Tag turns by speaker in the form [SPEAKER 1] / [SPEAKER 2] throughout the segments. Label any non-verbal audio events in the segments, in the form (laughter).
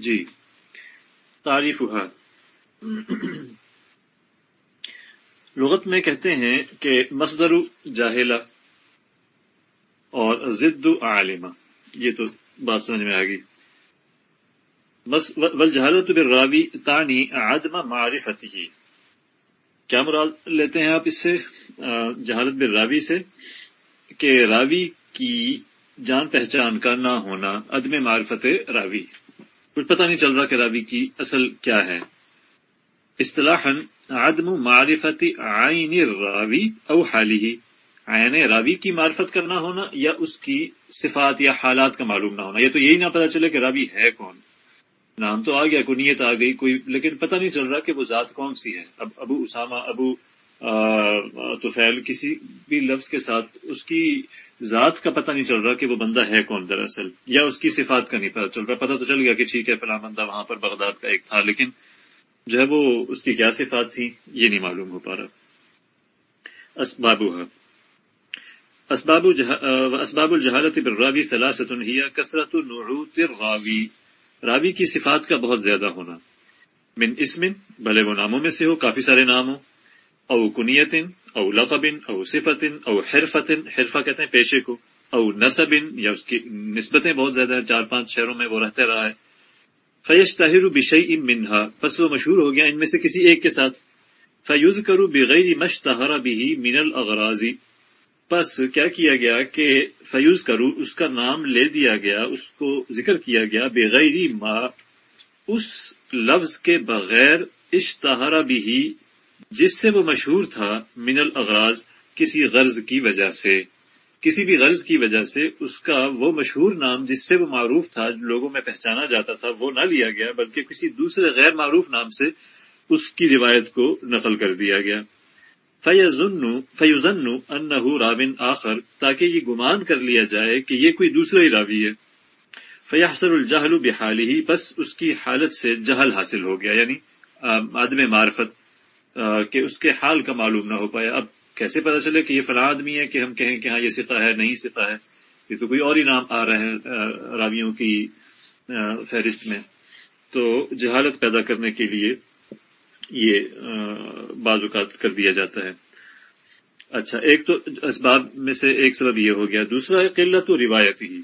[SPEAKER 1] جی۔ تعریف لغت میں کہتے ہیں کہ مصدر جاہلہ اور ضد عالمہ۔ یہ تو بات سمجھ میں آ گئی۔ ول جہالت راوی تانی عدم معرفت ہی کیا مراد لیتے ہیں آپ اس سے؟ جہالت بر راوی سے کہ راوی کی جان پہچان کا نہ ہونا عدم معرفت راوی۔ کچھ پتہ نہیں چل رہا کہ راوی کی اصل کیا ہے۔ اصطلاح عدم معرفت آئین راوی او حالی ہی آئین راوی کی معرفت کرنا ہونا یا اس کی صفات یا حالات کا معلوم نہ ہونا۔ یہ تو یہی نہ پتا چلے کہ راوی ہے کون۔ نام تو آ گیا کوئی نیت آ گئی، کوئی، لیکن پتہ نہیں چل رہا کہ وہ ذات کون سی ہے۔ اب ابو اسامہ، ابو توفیل کسی بھی لفظ کے ساتھ اس کی ذات کا پتہ نہیں چل رہا کہ وہ بندہ ہے کون دراصل، یا اس کی صفات کا نہیں پتہ چل رہا۔ پتہ تو چل گیا کہ ٹھیک ہے، فلاں بندہ وہاں پر بغداد کا ایک تھا، لیکن جو ہے وہ اس کی کیا صفات تھی یہ نہیں معلوم ہو پا رہا۔ اسباب اسباب اسباب الجہالت بالراوی ثلاثت ہی کثرت نعوت الراوی۔ راوی کی صفات کا بہت زیادہ ہونا۔ من اسمن، بھلے وہ ناموں میں سے ہو، کافی سارے نام ہو او کنیتن او لقبن او صفتن او حرفتن، حرفہ کہتے ہیں پیشے کو، او نصبن یا اس کی نسبتیں بہت زیادہ ہیں، چار پانچ شہروں میں وہ رہتے رہا ہے۔ فیش طاہر بشئی منہا بس وہ مشہور ہو گیا ان میں سے کسی ایک کے ساتھ۔ فیوز کرو بغیر مشتہرا بھی من الغرازی بس کیا کیا گیا کہ فیوز کرو اس کا نام لے دیا گیا، اس کو ذکر کیا گیا بغیر ما، اس لفظ کے بغیر اشتہارا بھی جس سے وہ مشہور تھا من الاغراض کسی غرض کی وجہ سے۔ کسی بھی غرض کی وجہ سے اس کا وہ مشہور نام جس سے وہ معروف تھا، لوگوں میں پہچانا جاتا تھا، وہ نہ لیا گیا، بلکہ کسی دوسرے غیر معروف نام سے اس کی روایت کو نقل کر دیا گیا۔ فیوزن ان رابن آخر، تاکہ یہ گمان کر لیا جائے کہ یہ کوئی دوسرا ہی راوی ہے۔ فیاحسر الجہل بحالی ہی بس اس کی حالت سے جہل حاصل ہو گیا یعنی عدم معرفت۔ کہ اس کے حال کا معلوم نہ ہو پایا اب کیسے پتا چلے کہ یہ فلاں آدمی ہے کہ ہم کہیں کہ ہاں یہ ستا ہے، نہیں ستا ہے۔ یہ تو کوئی اور ہی نام آ رہے ہیں راویوں کی فہرست میں۔ تو جہالت پیدا کرنے کے لیے یہ بعض اوقات کر دیا جاتا ہے۔ اچھا ایک تو اسباب میں سے ایک سبب یہ ہو گیا۔ دوسرا ہے قلت و روایت ہی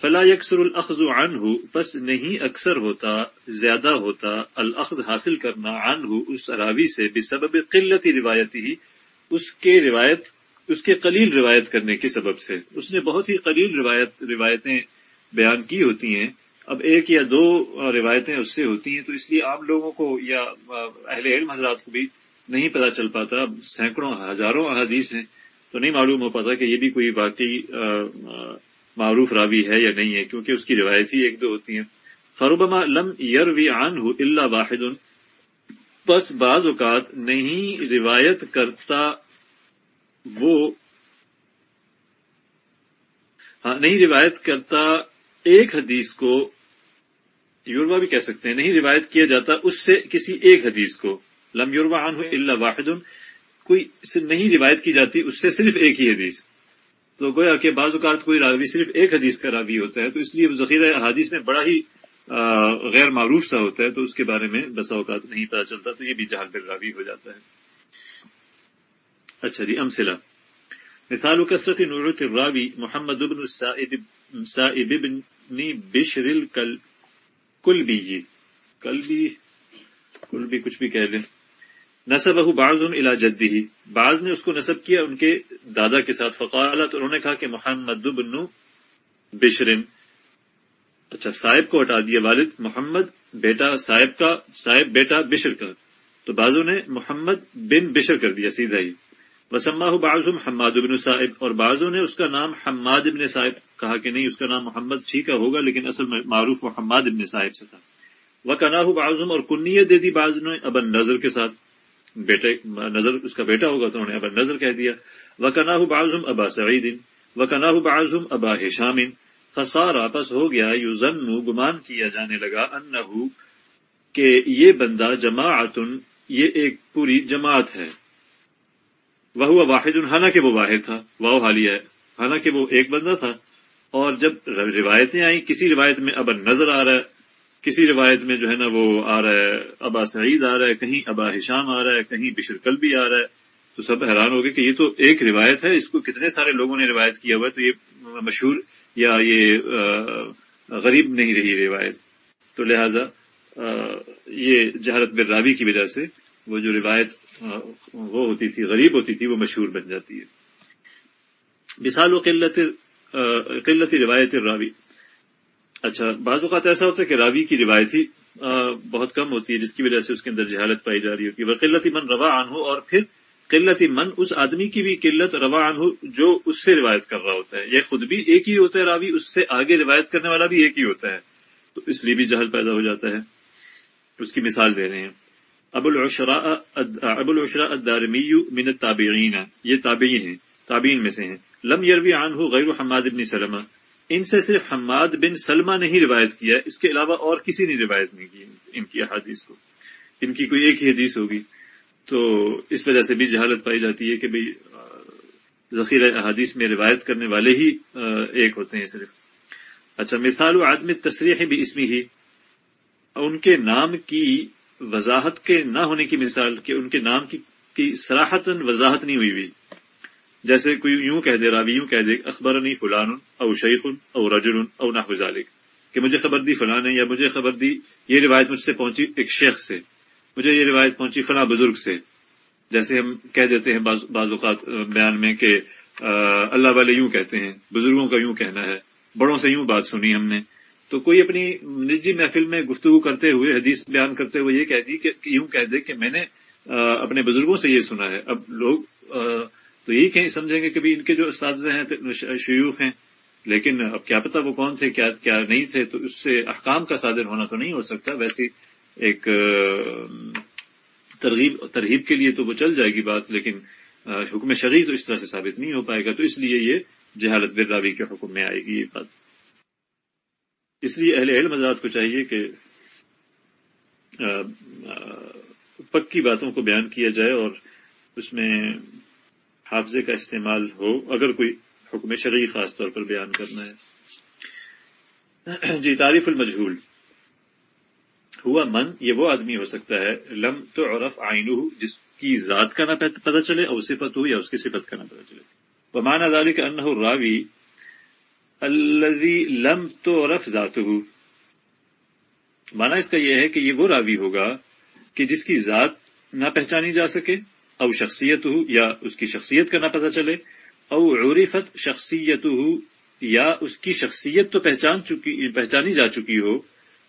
[SPEAKER 1] فلا یکسر الخذ عن ہو بس نہیں اکثر ہوتا، زیادہ ہوتا الخذ حاصل کرنا عن ہو اس راوی سے بے سبب قلت روایت ہی اس کے روایت، اس کے قلیل روایت کرنے کے سبب سے۔ اس نے بہت ہی قلیل روایت، روایتیں بیان کی ہوتی ہیں۔ اب ایک یا دو روایتیں اس سے ہوتی ہیں، تو اس لیے عام لوگوں کو یا اہل علم حضرات کو بھی نہیں پتا چل پاتا۔ اب سینکڑوں، ہزاروں احادیث ہیں، تو نہیں معلوم ہو پاتا کہ یہ بھی کوئی واقعی معروف راوی ہے یا نہیں ہے، کیونکہ اس کی روایت ہی ایک دو ہوتی ہیں۔ فروبما لم یروی عن ہو اللہ واحد۔ بس بعض اوقات نہیں روایت کرتا وہ ہاں نہیں روایت کرتا ایک حدیث کو، یوروا بھی کہہ سکتے ہیں، نہیں روایت کیا جاتا اس سے کسی ایک حدیث کو۔ لم یوروا عن اللہ واحد۔ کوئی نہیں روایت کی جاتی اس سے صرف ایک ہی حدیث۔ تو گویا کہ بعض اوقات کوئی راوی صرف ایک حدیث کا راوی ہوتا ہے، تو اس لیے ذخیرہ حدیث میں بڑا ہی غیر معروف سا ہوتا ہے، تو اس کے بارے میں بسا اوقات نہیں پتا چلتا، تو یہ بھی جہاں پھر راوی ہو جاتا ہے۔ اچھا جی امسلا مثال کثرت نورت الراوی محمد ابن صاحب ابن بشر کل بھی جی۔ کل بھی کل بھی کچھ بھی کہہ لیں نصب اہو بعض الا جدی ہی بعض نے اس کو نصب کیا ان کے دادا کے ساتھ۔ فقالت، انہوں نے کہا کہ محمد ابن بشرن۔ اچھا صاحب کو ہٹا دیا والد محمد، بیٹا صاحب کا، صاحب بیٹا بشر کا۔ تو بازو نے محمد بن بشر کر دیا سیدھا ہی۔ وسما بازم حماد ابن صاحب۔ اور بازو نے اس کا نام حماد ابن صاحب کہا کہ نہیں، اس کا نام محمد ٹھیک ہوگا، لیکن اصل میں معروف و حماد ابن صاحب سے تھا۔ وہ کناہ بازم اور کنیت دے دی باز نے ابن نظر کے ساتھ۔ بیٹے، نظر، اس کا بیٹا ہوگا تو انہوں نے ابن نظر کہہ دیا وہ کناہ بازم ابا سعید و کناہ بازم ابا حشامن فسار آپس ہو گیا یو گمان کیا جانے لگا ان کہ یہ بندہ جماعتن یہ ایک پوری جماعت ہے۔ وہ واحد، حالانکہ وہ واحد تھا واہ حالیہ ہے، حالانکہ وہ ایک بندہ تھا۔ اور جب روایتیں آئیں، کسی روایت میں اب نظر آ رہا ہے کسی روایت میں جو ہے نا وہ آ رہا ہے، ابا سعید آ رہا ہے، کہیں ابا ہشام آ رہا ہے، کہیں بشرکل بھی آ رہا ہے، تو سب حیران ہو گئے کہ یہ تو ایک روایت ہے، اس کو کتنے سارے لوگوں نے روایت کیا ہوا ہے، تو یہ مشہور یا یہ غریب نہیں رہی روایت۔ تو لہذا یہ جہرت براوی کی وجہ سے وہ جو روایت وہ ہوتی تھی، غریب ہوتی تھی، وہ مشہور بن جاتی ہے۔ مثال و قلت قلت روایت راوی اچھا بعض اوقات ایسا ہوتا ہے کہ راوی کی روایت ہی بہت کم ہوتی ہے، جس کی وجہ سے اس کے اندر جہالت پائی جا رہی ہوتی ہے۔ وہ قلتی من روا آن ہو اور پھر قلت من اس آدمی کی بھی قلت روا آن ہو جو اس سے روایت کر رہا ہوتا ہے۔ یہ خود بھی ایک ہی ہوتا ہے راوی، اس سے آگے روایت کرنے والا بھی ایک ہی ہوتا ہے۔ تو اس لیے بھی جہل پیدا ہو جاتا ہے۔ اس کی مثال دے رہے ہیں۔ ابو العشرا ابو العشرا الدارمی من تابعین یہ تابعین ہیں، تابعین میں سے ہیں۔ لم یروی عن ہو غیر حماد ابن سلمہ۔ ان سے صرف حماد بن سلمہ نے ہی روایت کیا، اس کے علاوہ اور کسی نے روایت نہیں کی ان کی احادیث کو۔ ان کی کوئی ایک ہی حدیث ہوگی۔ تو اس وجہ سے بھی جہالت پائی جاتی ہے کہ بھئی ذخیرہ احادیث میں روایت کرنے والے ہی ایک ہوتے ہیں صرف۔ اچھا مثال و آدمی تصریح بھی اس میں ہی ان کے نام کی وضاحت کے نہ ہونے کی مثال، کہ ان کے نام کی سراہتن وضاحت نہیں ہوئی ہوئی۔ جیسے کوئی یوں کہہ دے، راوی یوں کہہ دے اخبر نہیں فلان او شیخ او رجل او نہ کہ مجھے خبر دی فلان ہے یا مجھے خبر دی، یہ روایت مجھ سے پہنچی ایک شیخ سے، مجھے یہ روایت پہنچی فلاں بزرگ سے۔ جیسے ہم کہہ دیتے ہیں بعض اوقات بیان میں کہ اللہ والے یوں کہتے ہیں، بزرگوں کا یوں کہنا ہے، بڑوں سے یوں بات سنی ہم نے۔ تو کوئی اپنی نجی محفل میں گفتگو کرتے ہوئے، حدیث بیان کرتے ہوئے یہ کہہ دی کہ یوں کہہ دے کہ میں نے اپنے بزرگوں سے یہ سنا ہے۔ اب لوگ تو یہی کہیں سمجھیں گے کہ ان کے جو اساتذہ ہیں، شیوخ ہیں، لیکن اب کیا پتا وہ کون تھے، کیا کیا نہیں تھے، تو اس سے احکام کا صادر ہونا تو نہیں ہو سکتا۔ ویسی ایک، ترغیب ترغیب کے لیے تو وہ چل جائے گی بات، لیکن، حکم شرعی تو اس طرح سے ثابت نہیں ہو پائے گا۔ تو اس لیے یہ جہالت براوی کے حکم میں آئے گی یہ بات۔ اس لیے اہل اہل مزاد کو چاہیے کہ پکی باتوں کو بیان کیا جائے اور اس میں حافظے کا استعمال ہو، اگر کوئی حکم شرعی خاص طور پر بیان کرنا ہے۔ (clears throat) جی تعریف المجھول ہوا من، یہ وہ آدمی ہو سکتا ہے، لم تو عرف آئین جس کی ذات کا نہ پتہ چلے اور صفت ہو یا اس کی صفت کا نہ پتہ چلے۔ وہ مانا ذالک ان راوی الذي لم تو عرف ذات مانا اس کا یہ ہے کہ یہ وہ راوی ہوگا کہ جس کی ذات نہ پہچانی جا سکے۔ او شخصیت ہو یا اس کی شخصیت کا نہ پتہ چلے، او عرفت شخصیت ہو یا اس کی شخصیت تو پہچان چکی، پہچانی جا چکی ہو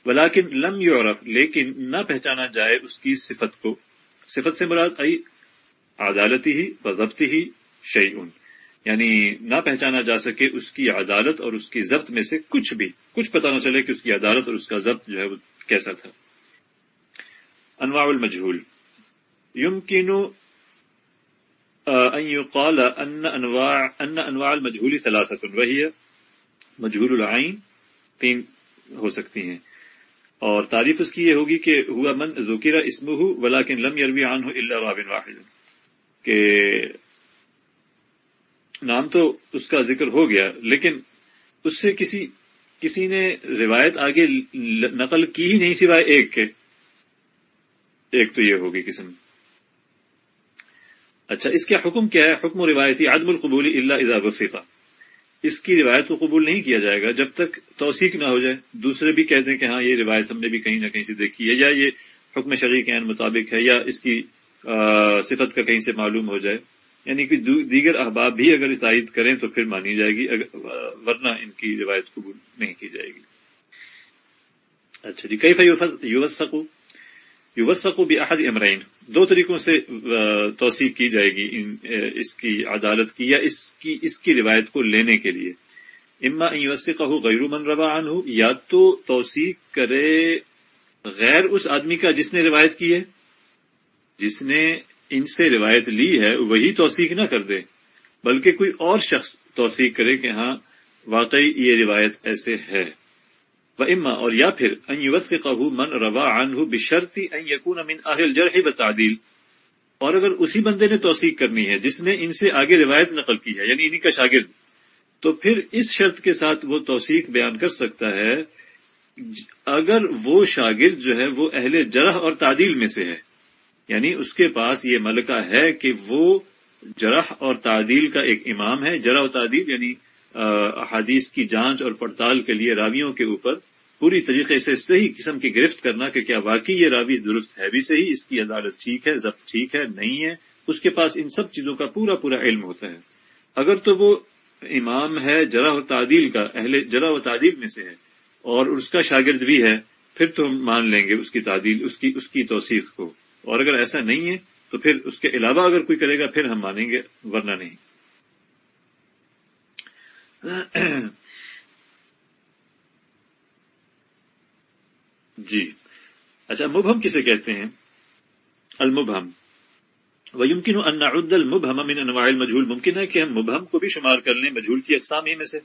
[SPEAKER 1] ولاکن لم یورف لیکن نہ پہچانا جائے اس کی صفت کو۔ صفت سے مراد آئی عدالتی ہی و ضبط ہی شعیون یعنی نہ پہچانا جا سکے اس کی عدالت اور اس کی ضبط میں سے کچھ بھی۔ کچھ پتہ نہ چلے کہ اس کی عدالت اور اس کا ضبط جو ہے وہ کیسا تھا۔ انواع المجھول يمكن ان يقال ان انواع ان انواع المجهول ثلاثه وهي مجهول العين تین ہو سکتی ہیں۔ اور تعریف اس کی یہ ہوگی کہ ہوا من ذکیرہ اسم ہو ولاکن لم یروی عن ہو اللہ واحد۔ کہ نام تو اس کا ذکر ہو گیا، لیکن اس سے کسی کسی نے روایت آگے نقل کی ہی نہیں سوائے ایک کے۔ ایک تو یہ ہوگی قسم۔ اچھا اس کا حکم کیا ہے؟ حکم و روایتی عدم القبولی اللہ اضا وفیقہ اس کی روایت کو قبول نہیں کیا جائے گا جب تک توثیق نہ ہو جائے۔ دوسرے بھی کہتے ہیں کہ ہاں یہ روایت ہم نے بھی کہیں نہ کہیں سے دیکھی ہے، یا یہ حکم شرعی کے عین مطابق ہے، یا اس کی صفت کا کہیں سے معلوم ہو جائے۔ یعنی کہ دیگر احباب بھی اگر تائید کریں تو پھر مانی جائے گی ورنہ ان کی روایت قبول نہیں کی جائے گی۔ اچھا جی کئی فیوس سکو یوسق بھی احد امرائن دو طریقوں سے توثیق کی جائے گی اس کی عدالت کی یا اس کی اس کی روایت کو لینے کے لیے۔ اما یوسق ہو غیر من روان ہو یا تو توثیق کرے غیر اس آدمی کا جس نے روایت کی ہے۔ جس نے ان سے روایت لی ہے، وہی توثیق نہ کر دے۔ بلکہ کوئی اور شخص توثیق کرے کہ ہاں واقعی یہ روایت ایسے ہے۔ و اما اور یا پھر من روا عنہ بشرطی ان یکون من اہل جرح بتعدیل اور اگر اسی بندے نے توثیق کرنی ہے جس نے ان سے آگے روایت نقل کی ہے یعنی انہی کا شاگرد، تو پھر اس شرط کے ساتھ وہ توثیق بیان کر سکتا ہے۔ اگر وہ شاگرد جو ہے وہ اہل جرح اور تعدیل میں سے ہے یعنی اس کے پاس یہ ملکہ ہے کہ وہ جرح اور تعدیل کا ایک امام ہے، جرح و تعدیل یعنی احادیث کی جانچ اور پڑتال کے لیے راویوں کے اوپر پوری طریقے سے صحیح قسم کی گرفت کرنا کہ کیا واقعی یہ راوی درست ہے بھی صحیح، اس کی عدالت ٹھیک ہے، ضبط ٹھیک ہے، نہیں ہے، اس کے پاس ان سب چیزوں کا پورا پورا علم ہوتا ہے۔ اگر تو وہ امام ہے جرا و تعدیل کا اہل جرا و تعدیل میں سے ہے، اور اس کا شاگرد بھی ہے، پھر تو ہم مان لیں گے اس کی تعدیل، اس کی اس کی توثیق کو۔ اور اگر ایسا نہیں ہے، تو پھر اس کے علاوہ اگر کوئی کرے گا، پھر ہم مانیں گے، ورنہ نہیں۔ جی۔ اچھا مبہم کسے کہتے ہیں؟ المبہم۔ ويمكن أن نعد المبهم من أنواع المجهول۔ ممکن ہے کہ ہم مبہم کو بھی شمار کر لیں مجهول کی اقسام ہی میں سے۔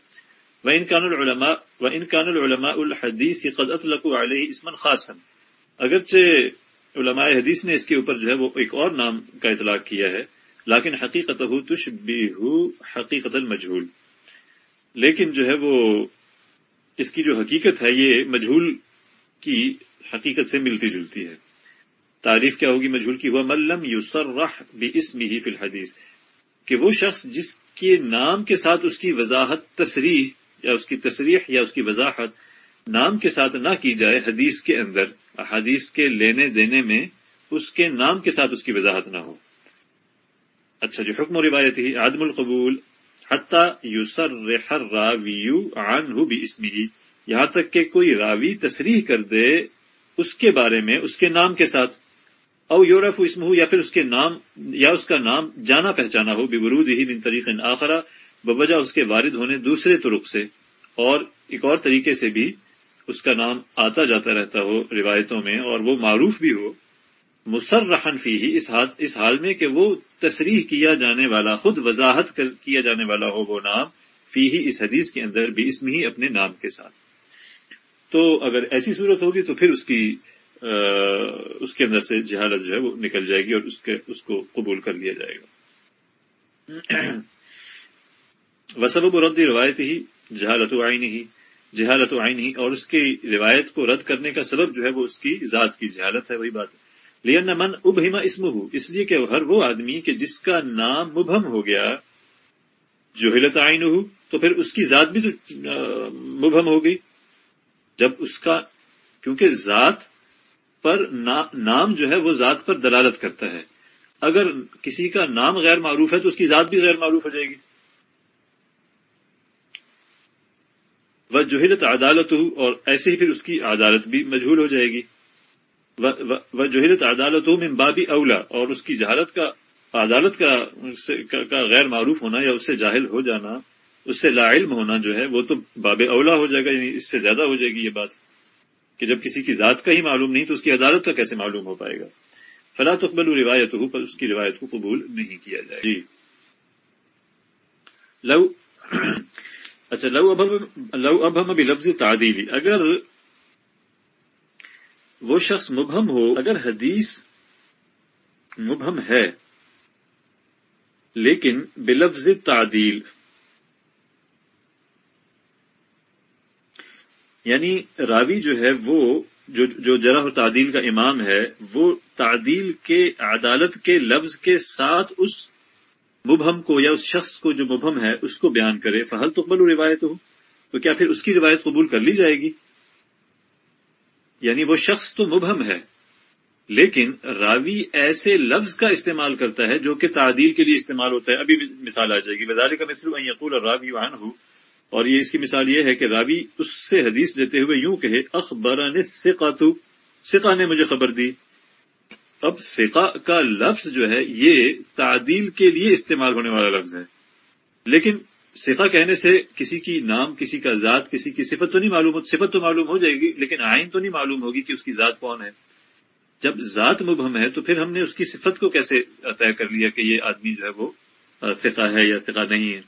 [SPEAKER 1] وإن كان العلماء وإن كان العلماء الحديث قد اطلقوا عليه اسما خاصا اگرچہ علماء حدیث نے اس کے اوپر جو ہے وہ ایک اور نام کا اطلاق کیا ہے، لیکن حقیقت تشبه حقیقت المجهول لیکن جو ہے وہ اس کی جو حقیقت ہے، یہ مجهول کی حقیقت سے ملتی جلتی ہے۔ تعریف کیا ہوگی مجھول کی؟ ہوا ملم یوسر رح بھی اس میں ہی فی الحدیث کہ وہ شخص جس کے نام کے ساتھ اس کی وضاحت تصریح یا اس کی تصریح یا اس کی وضاحت نام کے ساتھ نہ کی جائے، حدیث کے اندر حدیث کے لینے دینے میں اس کے نام کے ساتھ اس کی وضاحت نہ ہو۔ اچھا جو حکم و روایت ہی، عدم القبول حتیٰ یوسر رحر راویو آن ہو بھی اس میں ہی یہاں تک کہ کوئی راوی تصریح کر دے اس کے بارے میں، اس کے نام کے ساتھ، او یورف اسم ہو یا پھر اس کے نام، یا اس کا نام جانا پہچانا ہو برود ہی من طریق آخرا بوجہ اس کے وارد ہونے دوسرے طرق سے۔ اور ایک اور طریقے سے بھی اس کا نام آتا جاتا رہتا ہو روایتوں میں، اور وہ معروف بھی ہو۔ مسرحن فی ہی اس حال میں کہ وہ تصریح کیا جانے والا، خود وضاحت کیا جانے والا ہو وہ نام فی ہی اس حدیث کے اندر بھی اسم ہی اپنے نام کے ساتھ۔ تو اگر ایسی صورت ہوگی تو پھر اس کی اس کے اندر سے جہالت جو ہے وہ نکل جائے گی اور اس کے اس کو قبول کر لیا جائے گا۔ (clears throat) وسب ردی روایت ہی جہالت و آئین ہی جہالت و آئین ہی اور اس کی روایت کو رد کرنے کا سبب جو ہے وہ اس کی ذات کی جہالت ہے، وہی بات ہے۔ لیکن من ابہما اسم ہو اس لیے کہ ہر وہ آدمی کہ جس کا نام مبہم ہو گیا جو ہلت آئین ہو تو پھر اس کی ذات بھی تو مبہم ہو گئی۔ جب اس کا، کیونکہ ذات پر نام جو ہے وہ ذات پر دلالت کرتا ہے۔ اگر کسی کا نام غیر معروف ہے تو اس کی ذات بھی غیر معروف ہو جائے گی۔ وہ جوہلت عدالت ہو اور ایسے ہی پھر اس کی عدالت بھی مجھول ہو جائے گی۔ وہ جوہلت عدالت ہو بابی اولا اور اس کی جہالت کا عدالت کا غیر معروف ہونا یا اس سے جاہل ہو جانا اس سے لا علم ہونا جو ہے وہ تو باب اولا ہو جائے گا یعنی اس سے زیادہ ہو جائے گی یہ بات کہ جب کسی کی ذات کا ہی معلوم نہیں تو اس کی عدالت کا کیسے معلوم ہو پائے گا؟ فلا تقبل روایت ہو پر اس کی روایت کو قبول نہیں کیا جائے جی۔ لو اچھا لو اب لو اب ہم ابھی لفظ تعدیلی۔ اگر وہ شخص مبہم ہو، اگر حدیث مبہم ہے، لیکن بلفظ تعدیل یعنی راوی جو ہے وہ، جو جو جرح و تعدیل کا امام ہے، وہ تعدیل کے عدالت کے لفظ کے ساتھ اس مبہم کو یا اس شخص کو جو مبہم ہے، اس کو بیان کرے۔ فہل تقبل روایت ہو تو کیا پھر اس کی روایت قبول کر لی جائے گی؟ یعنی وہ شخص تو مبہم ہے، لیکن راوی ایسے لفظ کا استعمال کرتا ہے جو کہ تعدیل کے لیے استعمال ہوتا ہے۔ ابھی مثال آ جائے گی۔ وزار کا مثل یقول راوی وان ہو اور یہ اس کی مثال یہ ہے کہ راوی اس سے حدیث لیتے ہوئے یوں کہے اخبران سقاتو سقا نے مجھے خبر دی۔ اب سقا کا لفظ جو ہے، یہ تعدیل کے لیے استعمال ہونے والا لفظ ہے۔ لیکن سقا کہنے سے کسی کی نام، کسی کا ذات، کسی کی صفت تو نہیں معلوم ہو صفت تو معلوم ہو جائے گی، لیکن آئین تو نہیں معلوم ہوگی کہ اس کی ذات کون ہے۔ جب ذات مبہم ہے تو پھر ہم نے اس کی صفت کو کیسے طے کر لیا کہ یہ آدمی جو ہے وہ فقہ ہے یا فقہ نہیں ہے؟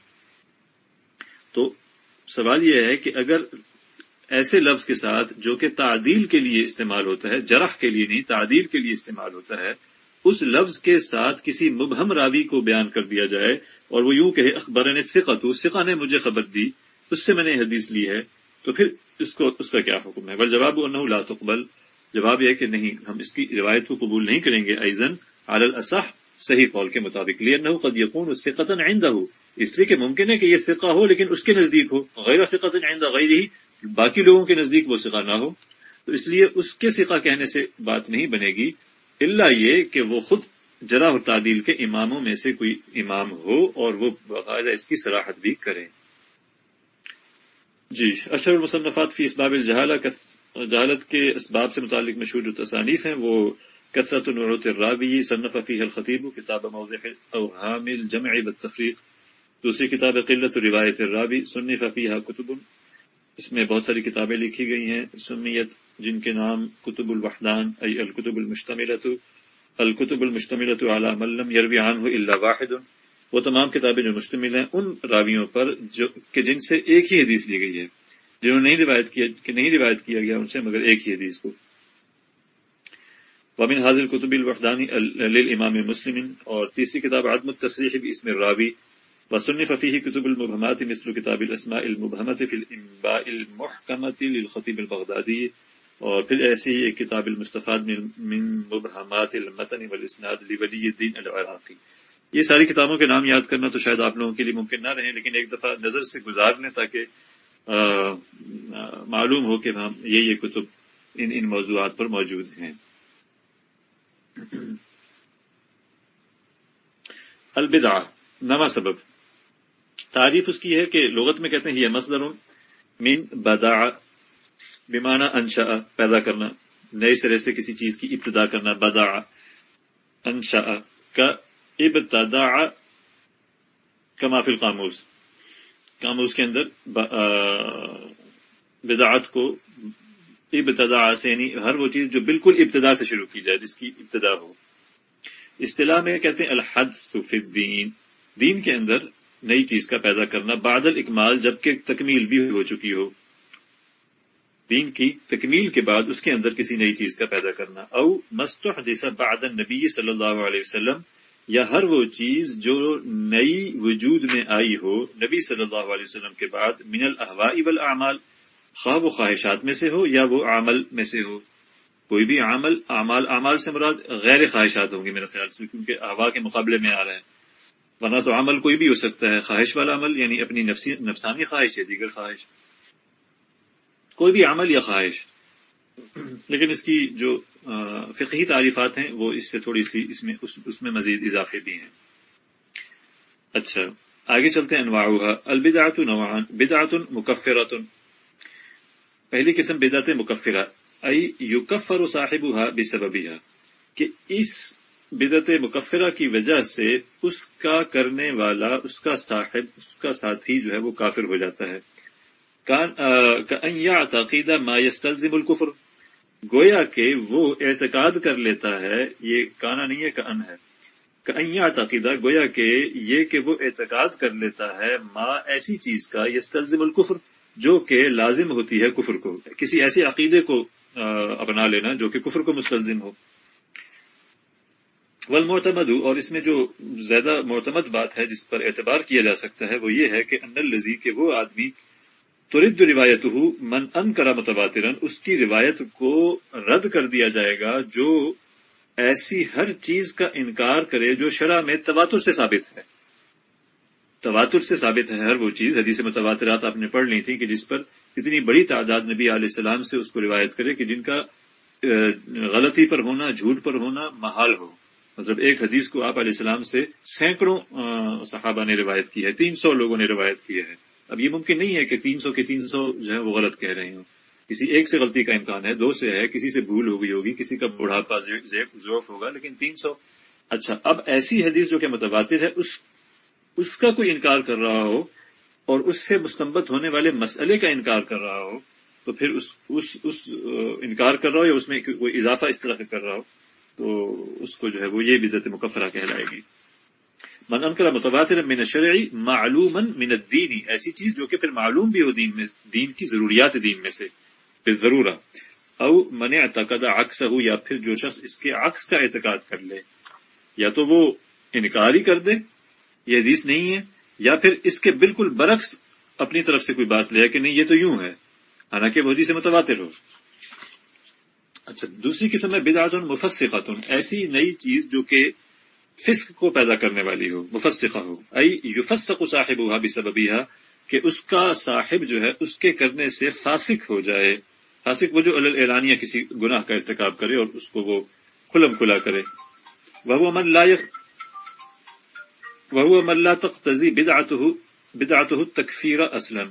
[SPEAKER 1] تو سوال یہ ہے کہ اگر ایسے لفظ کے ساتھ جو کہ تعدیل کے لیے استعمال ہوتا ہے، جرح کے لیے نہیں، تعدیل کے لیے استعمال ہوتا ہے، اس لفظ کے ساتھ کسی مبہم راوی کو بیان کر دیا جائے اور وہ یوں کہ اخبار نے فقت سقا نے مجھے خبر دی، اس سے میں نے حدیث لی ہے، تو پھر اس کو، اس کا کیا حکم ہے؟ بل جواب انہ لا تقبل، جواب یہ کہ نہیں، ہم اس کی روایت کو قبول نہیں کریں گے ایزن عال الصح صحیح قول کے مطابق لیے قد یقون اس سے قطن آئندہ ہو اس لیے کہ ممکن ہے کہ یہ سکہ ہو لیکن اس کے نزدیک ہو، غیر سے قطن آئندہ غیر ہی باقی لوگوں کے نزدیک وہ سکہ نہ ہو، تو اس لیے اس کے سکہ کہنے سے بات نہیں بنے گی اللہ یہ کہ وہ خود جرا و تعدیل کے اماموں میں سے کوئی امام ہو اور وہ باقاعدہ اس کی سراحت بھی کرے۔ جی اشر المصنفات فی اسباب الجہالہ جہالت کے اسباب سے متعلق مشہور جو تصانیف ہیں، وہ کثرت النعوت الرابی صنف فیح الخطیب، کتاب موضح اوہام الجمع بالتفریق دوسری کتاب قلت روایت الرابی سنی ففیہ کتب۔ اس میں بہت ساری کتابیں لکھی گئی ہیں سنیت جن کے نام کتب الوحدان، ای الکتب المشتملت الکتب المشتملت علی ملم یروی عنہ الا واحد. وہ تمام کتابیں جو مشتمل ہیں ان راویوں پر جو کہ جن سے ایک ہی حدیث لی گئی ہے، جنہوں نے نہیں روایت کیا، کہ نہیں روایت کیا گیا ان سے مگر ایک ہی حدیث کو۔ وامن حاضر کتب الوحدانی امام مسلم اور تیسری کتاب عدم التصریح بھی اس میں راوی۔ وسن ففیح کتب المبہمات مثل کتاب الاسماء المبہمت فی الانباء المحکمت للخطیب البغدادی۔ اور پھر ایسی ہی ایک کتاب المستفاد من مبہمات المتن والاسناد لولی الدین العراقی۔ یہ ساری کتابوں کے نام یاد کرنا تو شاید آپ لوگوں کے لیے ممکن نہ رہے، لیکن ایک دفعہ نظر سے گزار لیں تاکہ معلوم ہو کہ ہم یہ یہ کتب ان ان موضوعات پر موجود ہیں۔ البدع نواں سبب۔ تعریف اس کی ہے کہ لغت میں کہتے ہیں یہ مصدر مین بدا بیمانہ انشا پیدا کرنا، نئے سرے سے کسی چیز کی ابتدا کرنا بدا انشا کا ابتدا کما فی القاموس. قاموس کے اندر بدعت کو ابتدا سے یعنی ہر وہ چیز جو بالکل ابتدا سے شروع کی جائے، جس کی ابتدا ہو. اصطلاح میں کہتے ہیں الحد صف الدین. دین کے اندر نئی چیز کا پیدا کرنا بادل اکمال جبکہ تکمیل بھی ہو چکی ہو. دین کی تکمیل کے بعد اس کے اندر کسی نئی چیز کا پیدا کرنا۔ او مستح جیسا بعد نبی صلی اللہ علیہ وسلم، یا ہر وہ چیز جو نئی وجود میں آئی ہو، نبی صلی اللہ علیہ وسلم کے بعد، من الحوا والاعمال خواہ وہ خواہشات میں سے ہو یا وہ عمل میں سے ہو۔ کوئی بھی عمل، اعمال اعمال سے مراد غیر خواہشات ہوں گی میرے خیال سے، کیونکہ ہوا کے مقابلے میں آ رہے ہیں۔ ورنہ تو عمل کوئی بھی ہو سکتا ہے، خواہش والا عمل یعنی اپنی نفسانی خواہش یا دیگر خواہش۔ کوئی بھی عمل یا خواہش۔ لیکن اس کی جو فقہی تعریفات ہیں، وہ اس سے تھوڑی سی اس میں اس میں مزید اضافے بھی ہیں۔ اچھا آگے چلتے ہیں انواع البدعت نوعان بدعت مکفرت پہلی قسم بدعت مکفرہ۔ ای یکفر صاحبها بسببها کہ اس بدعت مکفرہ کی وجہ سے اس کا کرنے والا، اس کا صاحب، اس کا ساتھی جو ہے، وہ کافر ہو جاتا ہے۔ کان یا ما يستلزم الكفر گویا کہ وہ اعتقاد کر لیتا ہے، یہ کانا نہیں ہے، کان ہے۔ کہیں تعقیدہ گویا کہ یہ کہ وہ اعتقاد کر لیتا ہے ماں ایسی چیز کا یہ تلزم القفر جو کہ لازم ہوتی ہے کفر کو۔ کسی ایسے عقیدے کو اپنا لینا جو کہ کفر کو مستلزم ہو۔ والمعتمد اور اس میں جو زیادہ معتمد بات ہے جس پر اعتبار کیا جا سکتا ہے، وہ یہ ہے کہ ان الزی کہ وہ آدمی ترد روایت من ان کرا متبادرن اس کی روایت کو رد کر دیا جائے گا جو ایسی ہر چیز کا انکار کرے جو شرح میں تواتر سے ثابت ہے۔ تواتر سے ثابت ہے ہر وہ چیز، حدیث متواترات آپ نے پڑھ لی تھی کہ جس پر اتنی بڑی تعداد نبی علیہ السلام سے اس کو روایت کرے کہ جن کا غلطی پر ہونا، جھوٹ پر ہونا محال ہو۔ مطلب ایک حدیث کو آپ علیہ السلام سے سینکڑوں صحابہ نے روایت کی ہے، تین سو لوگوں نے روایت کی ہے۔ اب یہ ممکن نہیں ہے کہ تین سو کے تین سو جو ہے وہ غلط کہہ رہے ہوں۔ کسی ایک سے غلطی کا امکان ہے دو سے ہے کسی سے بھول ہو گئی ہوگی کسی کا بڑھاپا ذوف ہوگا لیکن تین سو اچھا اب ایسی حدیث جو کہ متبادر ہے اس اس کا کوئی انکار کر رہا ہو اور اس سے مستمت ہونے والے مسئلے کا انکار کر رہا ہو تو پھر اس اس, اس انکار کر رہا ہو یا اس میں کوئی اضافہ اس طرح کا کر رہا ہو تو اس کو جو ہے وہ یہ بدت مکفرہ کہلائے گی۔ من انکر متبادر من شرعی معلوم من الدینی ایسی چیز جو کہ پھر معلوم بھی ہو دین میں، دین کی ضروریات دین میں سے، پھر ضرور او من اعتقد عکس ہو یا پھر جو شخص اس کے عکس کا اعتقاد کر لے، یا تو وہ انکار ہی کر دے، یہ حدیث نہیں ہے، یا پھر اس کے بالکل برعکس اپنی طرف سے کوئی بات لے کہ نہیں، یہ تو یوں ہے، حالانکہ وہ حدیث متواتر ہو۔ اچھا دوسری قسم ہے بدعت مفسقت ایسی نئی چیز جو کہ فسق کو پیدا کرنے والی ہو مفسقہ ہو ای یفسق صاحب ہوا بھی کہ اس کا صاحب جو ہے، اس کے کرنے سے فاسق ہو جائے۔ فاسق وہ جو اعلانیہ کسی گناہ کا ارتکاب کرے اور اس کو وہ کھلم کھلا کرے۔ وہ من لائق وہ من لا تقتضی بدعته بدعته تکفیر اسلم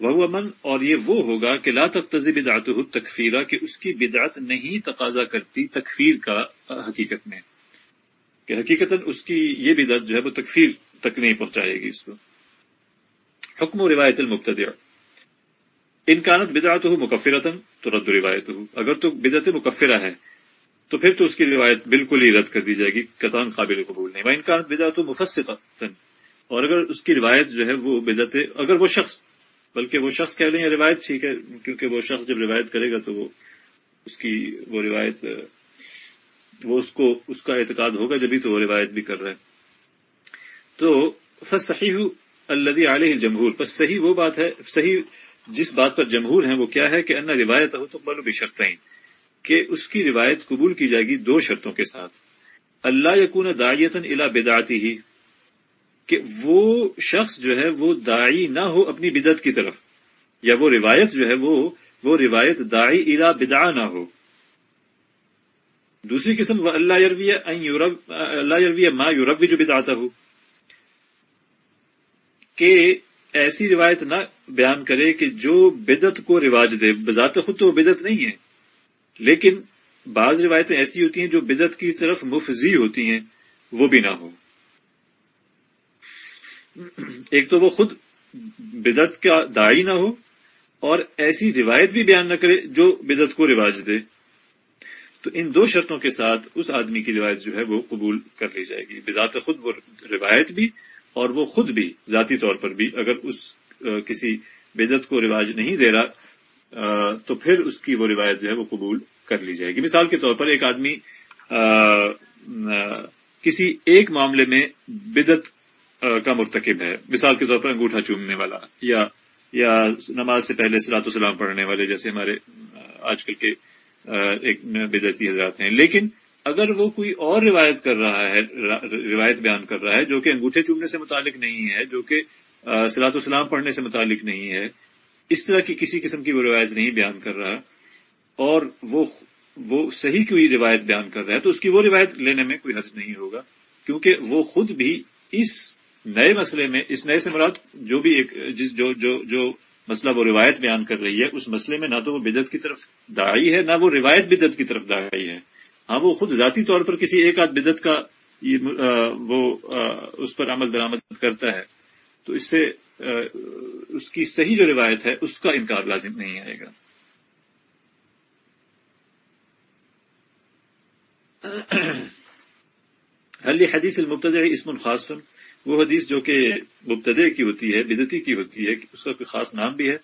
[SPEAKER 1] وہ من، اور یہ وہ ہوگا کہ لا تقتضی بدعته تکفیرہ کہ اس کی بدعت نہیں تقاضا کرتی تکفیر کا حقیقت میں۔ کہ حقیقت اس کی یہ بدعت جو ہے وہ تکفیر تک نہیں پہنچائے گی اس کو۔ حکم و روایت المبتدع۔ ان کانت بدعت ہو مکفرتن تو رد روایت ہو اگر تو بدعت مکفرہ ہے، تو پھر تو اس کی روایت بالکل ہی رد کر دی جائے گی قطان قابل قبول نہیں۔ وہ ان کانت بدعت ہو اور اگر اس کی روایت جو ہے وہ بدعت، اگر وہ شخص، بلکہ وہ شخص کہہ لیں روایت ٹھیک ہے، کیونکہ وہ شخص جب روایت کرے گا تو وہ اس کی، وہ روایت وہ اس کو اس کا اعتقاد ہوگا جبھی تو وہ روایت بھی کر رہا ہے۔ تو صحیح اللہ علیہ جمہور بس صحیح وہ بات ہے، صحیح جس بات پر جمہور ہیں وہ کیا ہے کہ ان روایت ہو تو بلو بھی شرطیں کہ اس کی روایت قبول کی جائے گی دو شرطوں کے ساتھ۔ اللہ یقون داعیتن الا بدعتی ہی کہ وہ شخص جو ہے وہ داعی نہ ہو اپنی بدعت کی طرف، یا وہ روایت جو ہے وہ وہ روایت داعی الا بدعا نہ ہو۔ دوسری قسم وہ اللہ اللہ یرویہ ما یورب جو بدعتا ہو کہ ایسی روایت نہ بیان کرے کہ جو بدت کو رواج دے، بذات خود تو وہ بدت نہیں ہے، لیکن بعض روایتیں ایسی ہوتی ہیں جو بدت کی طرف مفضی ہوتی ہیں، وہ بھی نہ ہو۔ ایک تو وہ خود بدت کا دائی نہ ہو، اور ایسی روایت بھی بیان نہ کرے جو بدت کو رواج دے۔ تو ان دو شرطوں کے ساتھ اس آدمی کی روایت جو ہے وہ قبول کر لی جائے گی، بذات خود وہ روایت بھی اور وہ خود بھی ذاتی طور پر بھی اگر اس کسی بدت کو رواج نہیں دے رہا تو پھر اس کی وہ روایت جو ہے وہ قبول کر لی جائے گی۔ مثال کے طور پر ایک آدمی کسی ایک معاملے میں بدت کا مرتکب ہے۔ مثال کے طور پر انگوٹھا چومنے والا یا یا نماز سے پہلے سلاط و سلام پڑھنے والے جیسے ہمارے آج کل کے ایک بدتی حضرات ہیں۔ لیکن اگر وہ کوئی اور روایت کر رہا ہے، روایت بیان کر رہا ہے جو کہ انگوٹھے چومنے سے متعلق نہیں ہے، جو کہ سلاط و پڑھنے سے متعلق نہیں ہے، اس طرح کی کسی قسم کی وہ روایت نہیں بیان کر رہا اور وہ وہ صحیح کوئی روایت بیان کر رہا ہے، تو اس کی وہ روایت لینے میں کوئی حرض نہیں ہوگا۔ کیونکہ وہ خود بھی اس نئے مسئلے میں، اس نئے سے مراد جو بھی ایک، جس جو جو جو مسئلہ وہ روایت بیان کر رہی ہے اس مسئلے میں نہ تو وہ بدت کی طرف دائی ہے نہ وہ روایت بدت کی طرف دائی ہے۔ ہاں وہ خود ذاتی طور پر کسی ایک آدھ بدت کا وہ اس پر عمل درآمد کرتا ہے۔ تو اس سے اس کی صحیح جو روایت ہے اس کا انکار لازم نہیں آئے گا۔ (coughs) حلی حدیث المبتد اسم الخاص وہ حدیث جو کہ مبتدے کی ہوتی ہے بدتی کی ہوتی ہے، اس کا کوئی خاص نام بھی ہے۔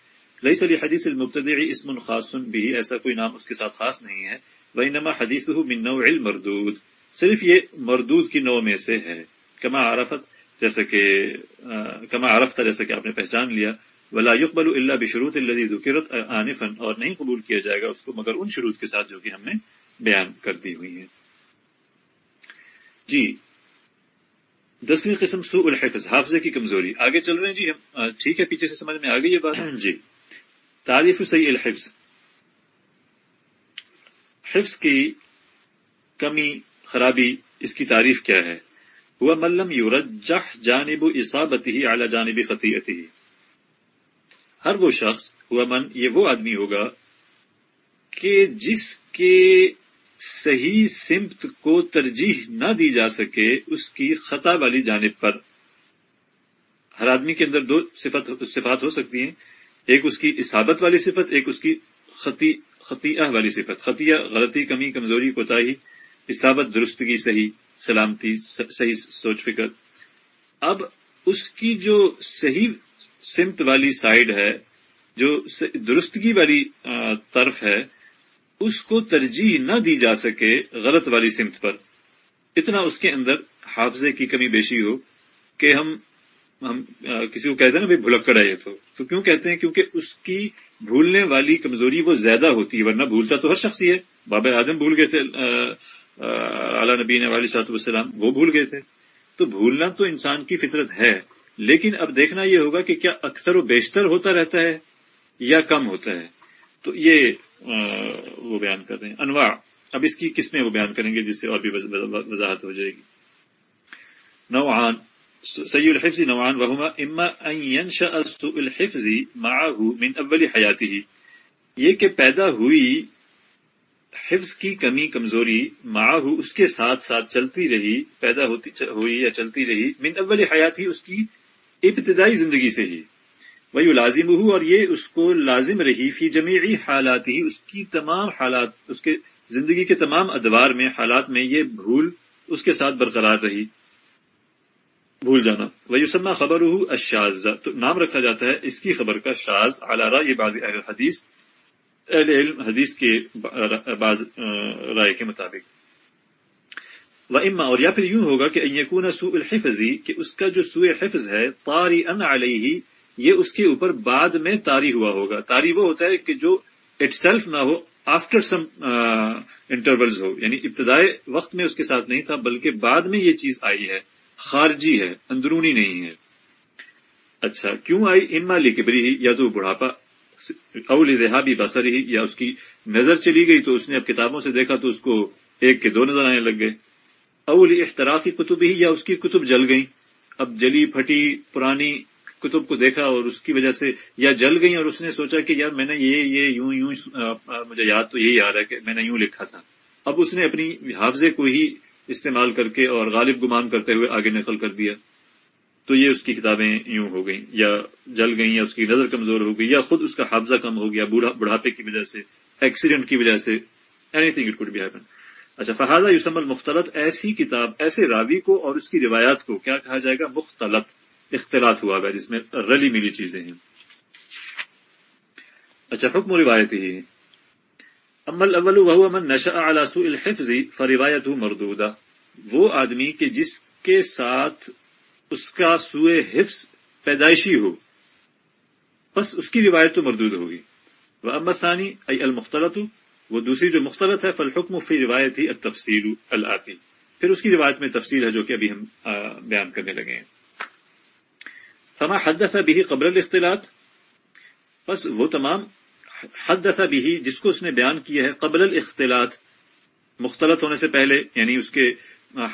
[SPEAKER 1] لئی سلی حدیث المبتد اسم الخاص بھی ایسا کوئی نام اس کے ساتھ خاص نہیں ہے۔ نما حدیث من علم مردود صرف یہ مردود کی نو میں سے ہے۔ کما عرفت جیسا کہ کما عرفت جیسا کہ آپ نے پہچان لیا۔ ولا يقبل اللہ بشروط الذي ذکرت آنفا۔ اور نہیں قبول کیا جائے گا اس کو، مگر ان شروط کے ساتھ جو کہ ہم نے بیان کر دی ہوئی ہیں۔ جی دسویں قسم سوء الحفظ حافظے کی کمزوری۔ آگے چل رہے ہیں جی ہم ٹھیک ہے پیچھے سے سمجھ میں آ گئی یہ بات؟ (coughs) جی۔ تعریف صحیح الحفظ۔ حفظ کی کمی خرابی اس کی تعریف کیا ہے؟ وہ ملم یورجح جانب اسابتی ہی اعلی جانبی خطیتی ہر وہ شخص ہوا من یہ وہ آدمی ہوگا کہ جس کے صحیح سمت کو ترجیح نہ دی جا سکے اس کی خطا والی جانب پر۔ ہر آدمی کے اندر دو صفت صفات ہو سکتی ہیں۔ ایک اس کی اسابت والی صفت، ایک اس کی خطی خطیہ والی صفت۔ خطیہ غلطی، کمی، کمزوری، کوتاہی اسابت درستگی، صحیح، سلامتی صحیح سوچ، فکر۔ اب اس کی جو صحیح سمت والی سائڈ ہے، جو درستگی والی طرف ہے اس کو ترجیح نہ دی جا سکے غلط والی سمت پر۔ اتنا اس کے اندر حافظے کی کمی بیشی ہو کہ ہم ہم کسی کو کہتے ہیں نا بھائی بھلکڑ ہے یہ تو۔ تو کیوں کہتے ہیں؟ کیونکہ اس کی بھولنے والی کمزوری وہ زیادہ ہوتی ہے، ورنہ بھولتا تو ہر شخص ہی ہے۔ بابا اعظم بھول گئے تھے اعلیٰ نبی نے والی صاحب والسلام، وہ بھول گئے تھے۔ تو بھولنا تو انسان کی فطرت ہے، لیکن اب دیکھنا یہ ہوگا کہ کیا اکثر و بیشتر ہوتا رہتا ہے یا کم ہوتا ہے۔ تو یہ وہ بیان کر رہے ہیں۔ انواع۔ اب اس کی قسمیں وہ بیان کریں گے جس سے اور بھی وضاحت ہو جائے گی۔ نوعان۔ سی الحفظ نوعان، وہما اما ان ينشأ سوء الحفظ معه من اول حیاته۔ یہ کہ پیدا ہوئی حفظ کی کمی، کمزوری معه اس کے ساتھ ساتھ چلتی رہی، پیدا ہوتی، ہوئی یا چلتی رہی، من اول حیاتی اس کی ابتدائی زندگی سے ہی۔ وہی لازم ہو اور یہ اس کو لازم رہی فی جمیعی حالات ہی، اس کی تمام حالات، اس کے زندگی کے تمام ادوار میں، حالات میں یہ بھول اس کے ساتھ برقرار رہی۔ بھول جانا۔ وہ یوسما خبر ہو اشاز تو نام رکھا جاتا ہے اس کی خبر کا شاز علارا یہ بعض اہل حدیث۔ اہل علم حدیث کے بعض رائے کے مطابق۔ و اما اور یا پھر یوں ہوگا کہ یقون سو الحفظی کہ اس کا جو سوء حفظ ہے تاری ان علیہ یہ اس کے اوپر بعد میں تاری ہوا ہوگا۔ تاری وہ ہوتا ہے کہ جو اٹ سیلف نہ ہو آفٹر سم انٹرولز ہو۔ یعنی ابتدائے وقت میں اس کے ساتھ نہیں تھا، بلکہ بعد میں یہ چیز آئی ہے۔ خارجی ہے، اندرونی نہیں ہے۔ اچھا کیوں آئی؟ اما لی کبری ہی، یا تو بڑھاپا، اول ذہابی بسر ہی، یا اس کی نظر چلی گئی تو اس نے اب کتابوں سے دیکھا تو اس کو ایک کے دو نظر آنے لگ گئے۔ اول اخترافی کتب ہی، یا اس کی کتب جل گئیں۔ اب جلی پھٹی، پرانی کتب کو دیکھا اور اس کی وجہ سے یا جل گئی اور اس نے سوچا کہ یار میں نے یہ یہ یوں یوں مجھے یاد تو یہی آ رہا ہے کہ میں نے یوں لکھا تھا۔ اب اس نے اپنی حافظے کو ہی استعمال کر کے اور غالب گمان کرتے ہوئے آگے نقل کر دیا۔ تو یہ اس کی کتابیں یوں ہو گئیں، یا جل گئیں، یا اس کی نظر کمزور ہو گئی، یا خود اس کا حافظہ کم ہو گیا بڑھاپے کی وجہ سے ایکسیڈنٹ کی وجہ سے anything it could be happen اچھا فہذا یوسم المختلط ایسی کتاب، ایسے راوی کو اور اس کی روایات کو کیا کہا جائے گا؟ مختلط۔ اختلاط ہوا گا جس میں رلی ملی چیزیں ہیں۔ اچھا حکم و روایت ہی امل اول وہ امن نشا علاسو الحفظ فروایت مردودہ۔ وہ آدمی کہ جس کے ساتھ اس کا سوئے حفظ پیدائشی ہو، بس اس کی روایت تو مردود ہوگی۔ وہ امت ثانی ای المختلط، وہ دوسری جو مختلط ہے فلحکم فی روایت ہی تفصیل التی پھر اس کی روایت میں تفصیل ہے جو کہ ابھی ہم بیان کرنے لگے ہیں۔ فما حد بھی قبر الاختلاط. بس وہ تمام حد بھی جس کو اس نے بیان کیا ہے قبل الاختلاط، مختلط ہونے سے پہلے یعنی اس کے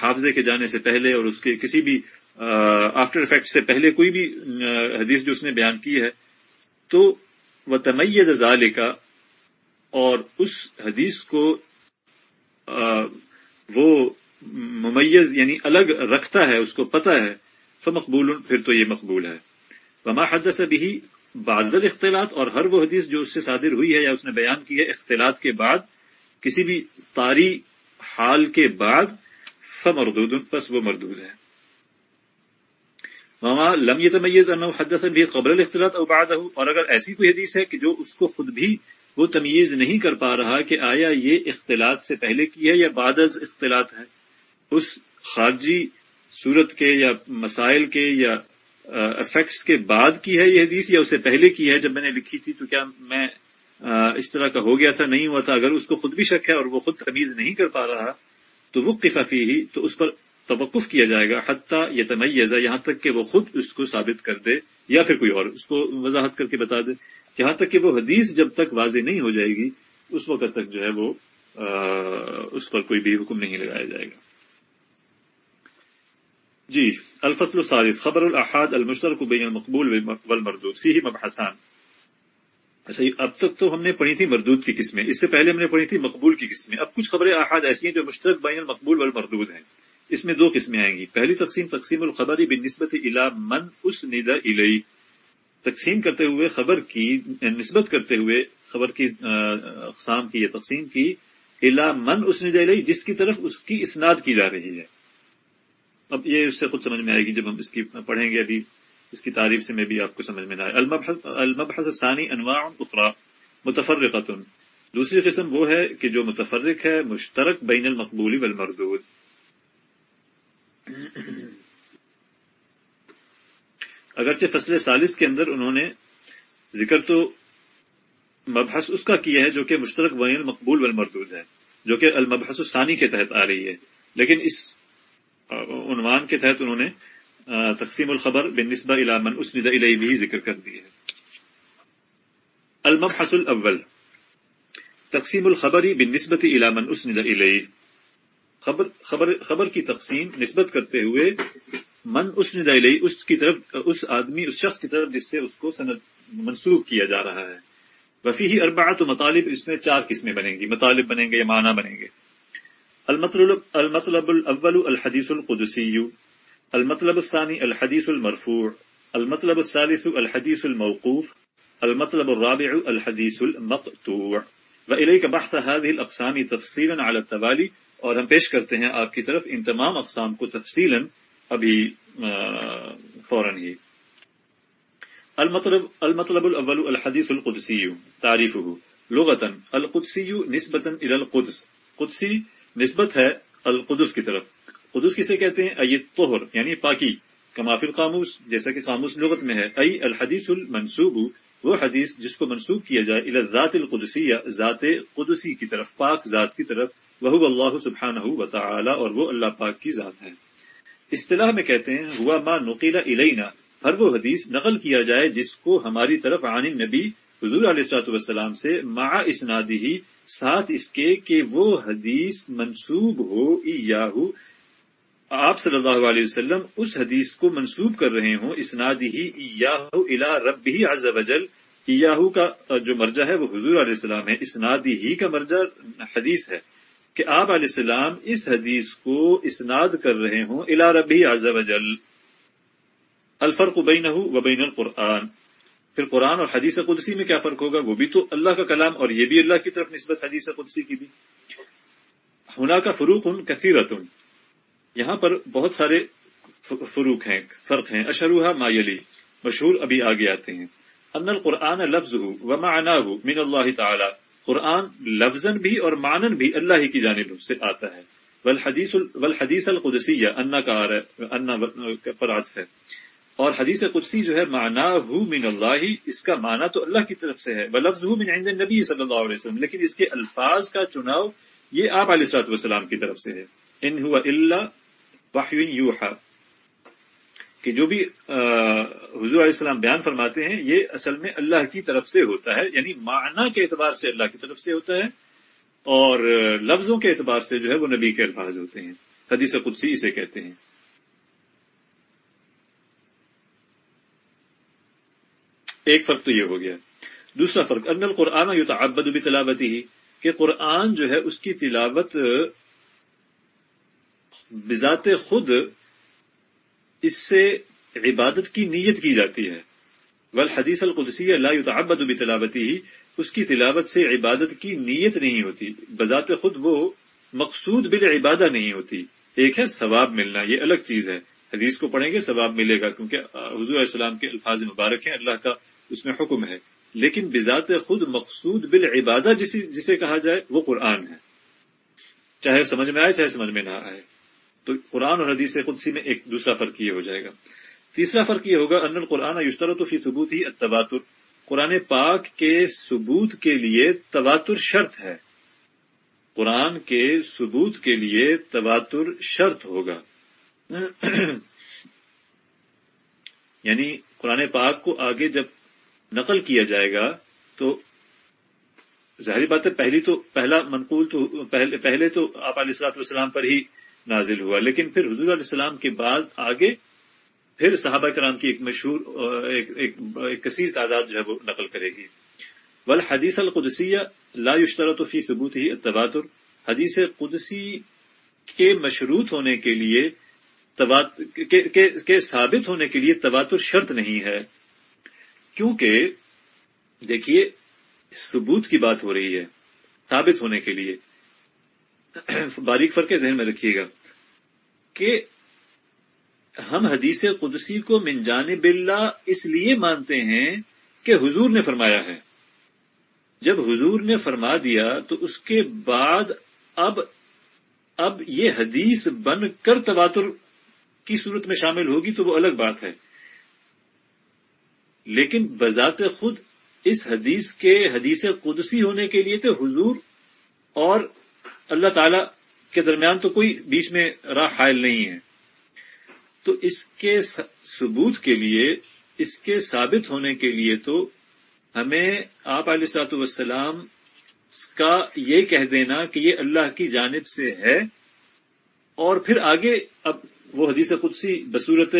[SPEAKER 1] حافظے کے جانے سے پہلے اور اس کے کسی بھی آفٹر افیکٹ سے پہلے کوئی بھی حدیث جو اس نے بیان کی ہے، تو وہ تمیز کا اور اس حدیث کو وہ ممیز یعنی الگ رکھتا ہے، اس کو پتہ ہے فمقبول، پھر تو یہ مقبول ہے۔ وما حدث بھی بادل اختلاط، اور ہر وہ حدیث جو اس سے صادر ہوئی ہے یا اس نے بیان کی ہے اختلاط کے بعد، کسی بھی تاری حال کے بعد، فمردود، پس وہ مردود ہے۔ وما لم يتميز انه حدث به قبل الاختلاط او بعده، اور اگر ایسی کوئی حدیث ہے کہ جو اس کو خود بھی وہ تمیز نہیں کر پا رہا کہ آیا یہ اختلاط سے پہلے کی ہے یا بعد از اختلاط ہے، اس خارجی صورت کے یا مسائل کے یا افیکٹس کے بعد کی ہے یہ حدیث یا اسے پہلے کی ہے؟ جب میں نے لکھی تھی تو کیا میں اس طرح کا ہو گیا تھا؟ نہیں ہوا تھا؟ اگر اس کو خود بھی شک ہے اور وہ خود تمیز نہیں کر پا رہا، تو وہ قفافی ہی تو اس پر توقف کیا جائے گا، حتیٰ یہ تمیزہ یہاں تک کہ وہ خود اس کو ثابت کر دے یا پھر کوئی اور، اس کو وضاحت کر کے بتا دے۔ جہاں تک کہ وہ حدیث جب تک واضح نہیں ہو جائے گی، اس وقت تک جو ہے وہ اس پر کوئی بھی حکم نہیں لگایا جائے گا۔ جی الفصل الثالث، خبر الاحاد المشترک بین المقبول والمردود فيه مبحثان۔ اچھا اب تک تو ہم نے پڑھی تھی مردود کی قسمیں، اس سے پہلے ہم نے پڑھی تھی مقبول کی قسمیں۔ اب کچھ خبریں احاد ایسی ہیں جو مشترک بین المقبول والمردود ہیں۔ اس میں دو قسمیں آئیں گی۔ پہلی تقسیم تقسیم الخبری بنسبت الى من اسند الی تقسیم کرتے ہوئے خبر کی، نسبت کرتے ہوئے خبر کی اقسام کی یا تقسیم کی الا من اس نے جس کی طرف اس کی اسناد کی جا رہی ہے۔ اب یہ اس سے خود سمجھ میں آئے گی جب ہم اس کی پڑھیں گے ابھی، اس کی تعریف سے میں بھی آپ کو سمجھ میں آئے۔ المبحث ثانی انواع اخرى متفرقۃ دوسری قسم وہ ہے کہ جو متفرق ہے، مشترک بین المقبولی والمردود۔ اگرچہ فصل سالس کے اندر انہوں نے ذکر تو مبحث اس کا کیا ہے جو کہ مشترک بین المقبول والمردود ہے، جو کہ المبحث الثانی کے تحت آ رہی ہے۔ لیکن اس عنوان کے تحت انہوں نے تقسیم الخبر بن نسبہ من اسند الیہ بھی ذکر کر دی ہے۔ المبحث الاول، تقسیم الخبری بن نسبت من اسند الیہ۔ خبر خبر خبر کی تقسیم نسبت کرتے ہوئے، من اسند الیہ، اس کی طرف، اس آدمی، اس شخص کی طرف جس سے اس کو سند منسوخ کیا جا رہا ہے۔ وفی ہی اربعت مطالب، اس میں چار قسمیں بنیں گی، مطالب بنیں گے یا معنی بنیں گے۔ المطلب, المطلب الأول الحديث القدسي المطلب الثاني الحديث المرفوع المطلب الثالث الحديث الموقوف المطلب الرابع الحديث المقطوع. وإليك بحث هذه الأقسام تفصيلا على التوالي اور ہم پیش کرتے ہیں آپ کی طرف ان تمام اقسام کو تفصیلا ابھی فوراً ہی۔ المطلب المطلب الأول الحديث القدسي تعريفه لغة القدسي نسبة إلى القدس۔ قدسي نسبت ہے القدس کی طرف۔ قدس کسے کہتے ہیں؟ ایت طہر یعنی پاکی۔ کمافی القاموس، جیسا کہ قاموس لغت میں ہے۔ ای الحدیث المنصوب وہ حدیث جس کو منسوب کیا جائے الى ذات القدسی یا ذات قدسی کی طرف، پاک ذات کی طرف۔ وہ اللہ سبحانہ و تعالی، اور وہ اللہ پاک کی ذات ہے۔ اصطلاح میں کہتے ہیں، ہوا ما نقیل الینا۔ ہر وہ حدیث نقل کیا جائے جس کو ہماری طرف عن نبی حضور علیہ السلاۃ والسلام سے مع اسنادی ہی ساتھ اس کے کہ وہ حدیث منسوب ہو، ایاہو، آپ صلی اللہ علیہ وسلم اس حدیث کو منسوب کر رہے ہوں اسنادی ہی ایاہو الا رب ہی عز وجل، ایاہو کا جو مرجع ہے وہ حضور علیہ السلام ہے اسنادی ہی کا مرجع حدیث ہے کہ آپ علیہ السلام اس حدیث کو اسناد کر رہے ہوں الا رب ہی عز وجل۔ الفرق بینہ و بین القرآن۔ پھر قرآن اور حدیث قدسی میں کیا فرق ہوگا؟ وہ بھی تو اللہ کا کلام اور یہ بھی اللہ کی طرف نسبت حدیث قدسی کی بھی۔ ہونا کا فروق ان کثیرت یہاں پر بہت سارے فروق ہیں، فرق ہیں۔ اشروحا مایلی مشہور ابھی آگے آتے ہیں۔ ان القرآن لفظ ہو و معنا ہو من اللہ تعالی۔ قرآن لفظ بھی اور مانن بھی اللہ ہی کی جانب سے آتا ہے۔ والحدیث القدسی انا کا انا پر عطف ہے۔ اور حدیث قدسی جو ہے مانا ہو من اللہ، اس کا معنی تو اللہ کی طرف سے ہے۔ لفظ ہو من عند نبی صلی اللہ علیہ وسلم، لیکن اس کے الفاظ کا چناؤ یہ آپ علیہ السلاط والسلام کی طرف سے ہے۔ ان ہوا اللہ وحی یوحا، کہ جو بھی حضور علیہ السلام بیان فرماتے ہیں، یہ اصل میں اللہ کی طرف سے ہوتا ہے یعنی معنی کے اعتبار سے اللہ کی طرف سے ہوتا ہے، اور لفظوں کے اعتبار سے جو ہے وہ نبی کے الفاظ ہوتے ہیں۔ حدیث قدسی اسے کہتے ہیں۔ ایک فرق تو یہ ہو گیا۔ دوسرا فرق، ان القرآن یو تعبد بھی تلاوتی ہی کہ قرآن جو ہے اس کی تلاوت، بذات خود اس سے عبادت کی نیت کی جاتی ہے۔ ول حدیث القدسی اللہ یتعبد بھی تلاوتی ہی اس کی تلاوت سے عبادت کی نیت نہیں ہوتی۔ بذات خود وہ مقصود بال عبادہ نہیں ہوتی۔ ایک ہے ثواب ملنا، یہ الگ چیز ہے۔ حدیث کو پڑھیں گے، ثواب ملے گا، کیونکہ حضور علیہ السلام کے الفاظ مبارک ہیں، اللہ کا اس میں حکم ہے۔ لیکن بذات خود مقصود بالعبادہ جسے جسے کہا جائے، وہ قرآن ہے۔ چاہے سمجھ میں آئے، چاہے سمجھ میں نہ آئے۔ تو قرآن اور حدیث قدسی میں ایک دوسرا فرق یہ ہو جائے گا۔ تیسرا فرق یہ ہوگا، ان القرآن یشتر فی ثبوت ہی التباتر قرآن پاک کے ثبوت کے لیے تواتر شرط ہے۔ قرآن کے ثبوت کے لیے تواتر شرط ہوگا۔ یعنی قرآن پاک کو آگے جب نقل کیا جائے گا تو ظاہری بات ہے پہلی تو پہلا منقول تو پہلے پہلے تو آپ علیہ السلاط والسلام پر ہی نازل ہوا لیکن پھر حضور علیہ السلام کے بعد آگے پھر صحابہ کرام کی ایک مشہور ایک, ایک, ایک کثیر تعداد جو ہے وہ نقل کرے گی۔ ول حدیث القدسیہ لا یشترط فی ثبوت ہی تباتر حدیث قدسی کے مشروط ہونے کے لیے کے ثابت ہونے کے لیے تباتر شرط نہیں ہے۔ کیونکہ دیکھیے، ثبوت کی بات ہو رہی ہے، ثابت ہونے کے لیے۔ باریک فرق ذہن میں رکھیے گا کہ ہم حدیث قدسی کو من جانب اللہ اس لیے مانتے ہیں کہ حضور نے فرمایا ہے۔ جب حضور نے فرما دیا تو اس کے بعد اب اب یہ حدیث بن کر تواتر کی صورت میں شامل ہوگی تو وہ الگ بات ہے۔ لیکن بذات خود اس حدیث کے حدیث قدسی ہونے کے لیے تو حضور اور اللہ تعالی کے درمیان تو کوئی بیچ میں راہ حائل نہیں ہے۔ تو اس کے ثبوت کے لیے، اس کے ثابت ہونے کے لیے تو ہمیں آپ علیہ سات وسلام کا یہ کہہ دینا کہ یہ اللہ کی جانب سے ہے۔ اور پھر آگے اب وہ حدیث قدسی بصورت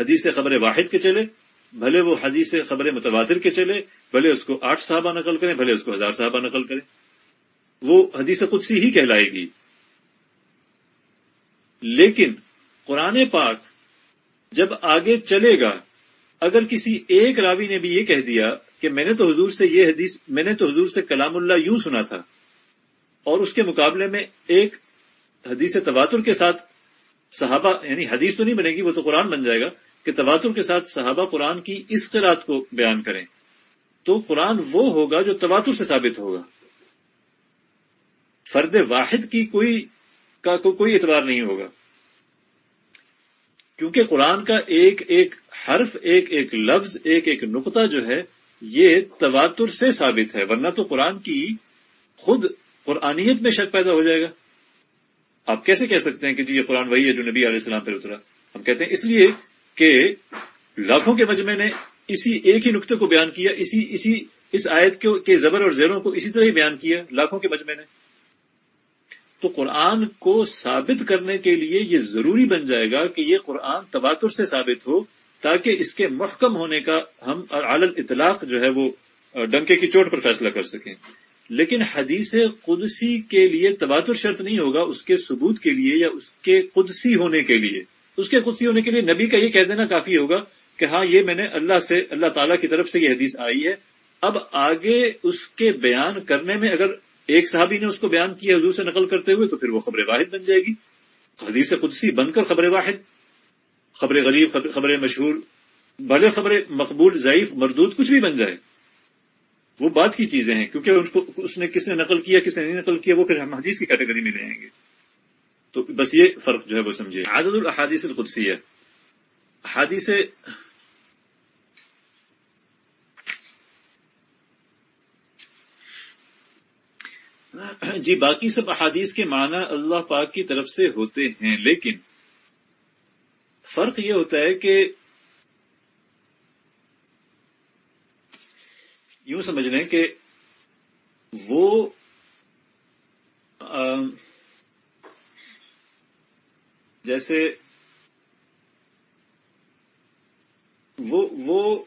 [SPEAKER 1] حدیث خبر واحد کے چلے۔ بھلے وہ حدیث خبر متواتر کے چلے، بھلے اس کو آٹھ صحابہ نقل کریں، بھلے اس کو ہزار صحابہ نقل کریں۔ وہ حدیث قدسی ہی کہلائے گی۔ لیکن قرآن پاک جب آگے چلے گا، اگر کسی ایک راوی نے بھی یہ کہہ دیا کہ میں نے تو حضور سے یہ حدیث، میں نے تو حضور سے کلام اللہ یوں سنا تھا، اور اس کے مقابلے میں ایک حدیث تواتر کے ساتھ صحابہ یعنی حدیث تو نہیں بنے گی، وہ تو قرآن بن جائے گا کہ تواتر کے ساتھ صحابہ قرآن کی اس قرآت کو بیان کریں، تو قرآن وہ ہوگا جو تواتر سے ثابت ہوگا۔ فرد واحد کی کوئی کا کوئی اعتبار نہیں ہوگا۔ کیونکہ قرآن کا ایک ایک حرف، ایک ایک لفظ، ایک ایک نقطہ جو ہے، یہ تواتر سے ثابت ہے، ورنہ تو قرآن کی خود قرآنیت میں شک پیدا ہو جائے گا۔ آپ کیسے کہہ سکتے ہیں کہ جی یہ قرآن وہی ہے جو نبی علیہ السلام پہ اترا؟ ہم کہتے ہیں اس لیے کہ لاکھوں کے مجمع نے اسی ایک ہی نقطے کو بیان کیا، اسی اسی، اس آیت کے زبر اور زیروں کو اسی طرح ہی بیان کیا لاکھوں کے مجمع نے تو قرآن کو ثابت کرنے کے لیے یہ ضروری بن جائے گا کہ یہ قرآن تباتر سے ثابت ہو تاکہ اس کے محکم ہونے کا ہم عالل اطلاق جو ہے وہ ڈنکے کی چوٹ پر فیصلہ کر سکیں۔ لیکن حدیث قدسی کے لیے تباتر شرط نہیں ہوگا، اس کے ثبوت کے لیے یا اس کے قدسی ہونے کے لیے۔ اس کے قدسی ہونے کے لیے نبی کا یہ کہہ دینا کافی ہوگا کہ ہاں یہ میں نے اللہ سے، اللہ تعالیٰ کی طرف سے یہ حدیث آئی ہے۔ اب آگے اس کے بیان کرنے میں اگر ایک صحابی نے اس کو بیان کیا حضور سے نقل کرتے ہوئے، تو پھر وہ خبر واحد بن جائے گی۔ حدیث قدسی بن کر خبر واحد، خبر غریب خبر مشہور بھلے خبر مقبول، ضعیف، مردود کچھ بھی بن جائے۔ وہ بات کی چیزیں ہیں، کیونکہ اس نے کس نے نقل کیا، کس نے نہیں نقل کیا، وہ پھر ہم حدیث کی کیٹیگری میں رہیں گے۔ تو بس یہ فرق جو ہے وہ سمجھے عادت الحادیث القدسی ہے۔ حادیث جی باقی سب احادیث کے معنی اللہ پاک کی طرف سے ہوتے ہیں، لیکن فرق یہ ہوتا ہے کہ یوں سمجھ لیں کہ وہ جیسے وہ وہ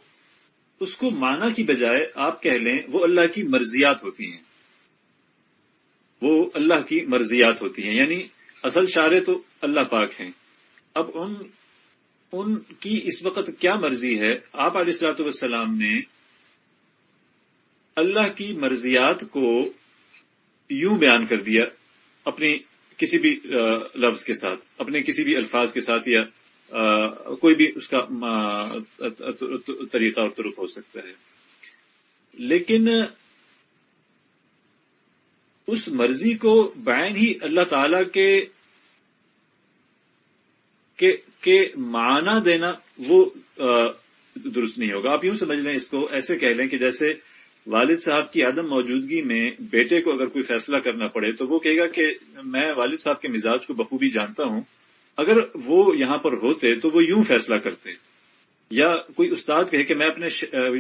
[SPEAKER 1] اس کو مانا کی بجائے آپ کہہ لیں وہ اللہ کی مرضیات ہوتی ہیں۔ وہ اللہ کی مرضیات ہوتی ہیں۔ یعنی اصل شارے تو اللہ پاک ہیں۔ اب ان ان کی اس وقت کیا مرضی ہے؟ آپ علیہ السلاط والسلام نے اللہ کی مرضیات کو یوں بیان کر دیا، اپنی کسی بھی لفظ کے ساتھ، اپنے کسی بھی الفاظ کے ساتھ یا کوئی بھی اس کا طریقہ اور ترک ہو سکتا ہے۔ لیکن اس مرضی کو بین ہی اللہ تعالی کے کہ معنی دینا وہ درست نہیں ہوگا۔ آپ یوں سمجھ لیں اس کو، ایسے کہہ لیں کہ جیسے والد صاحب کی عدم موجودگی میں بیٹے کو اگر کوئی فیصلہ کرنا پڑے تو وہ کہے گا کہ میں والد صاحب کے مزاج کو بخوبی جانتا ہوں، اگر وہ یہاں پر ہوتے تو وہ یوں فیصلہ کرتے۔ یا کوئی استاد کہے کہ میں اپنے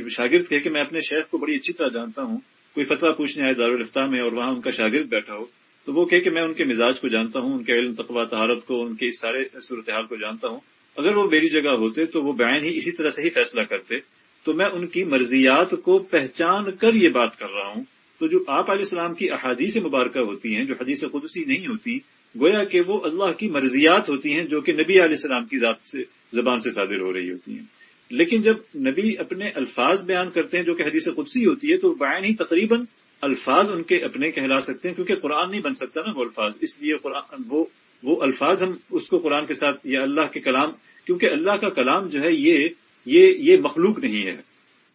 [SPEAKER 1] شاگرد کہے کہ میں اپنے شیخ کو بڑی اچھی طرح جانتا ہوں، کوئی فتویٰ پوچھنے آئے دارالفتہ میں اور وہاں ان کا شاگرد بیٹھا ہو، تو وہ کہے کہ میں ان کے مزاج کو جانتا ہوں، ان کے علم تقوا تہارت کو، ان کے اس سارے صورتحال کو جانتا ہوں۔ اگر وہ میری جگہ ہوتے تو وہ بیان ہی اسی طرح سے ہی فیصلہ کرتے۔ تو میں ان کی مرضیات کو پہچان کر یہ بات کر رہا ہوں۔ تو جو آپ علیہ السلام کی احادیث مبارکہ ہوتی ہیں، جو حدیث قدسی نہیں ہوتی، گویا کہ وہ اللہ کی مرضیات ہوتی ہیں جو کہ نبی علیہ السلام کی ذات سے، زبان سے صادر ہو رہی ہوتی ہیں۔ لیکن جب نبی اپنے الفاظ بیان کرتے ہیں، جو کہ حدیث قدسی ہوتی ہے، تو بیان ہی تقریباً الفاظ ان کے اپنے کہلا سکتے ہیں، کیونکہ قرآن نہیں بن سکتا نا وہ الفاظ۔ اس لیے قرآن، وہ وہ الفاظ ہم اس کو قرآن کے ساتھ یا اللہ کے کلام، کیونکہ اللہ کا کلام جو ہے یہ یہ یہ مخلوق نہیں ہے۔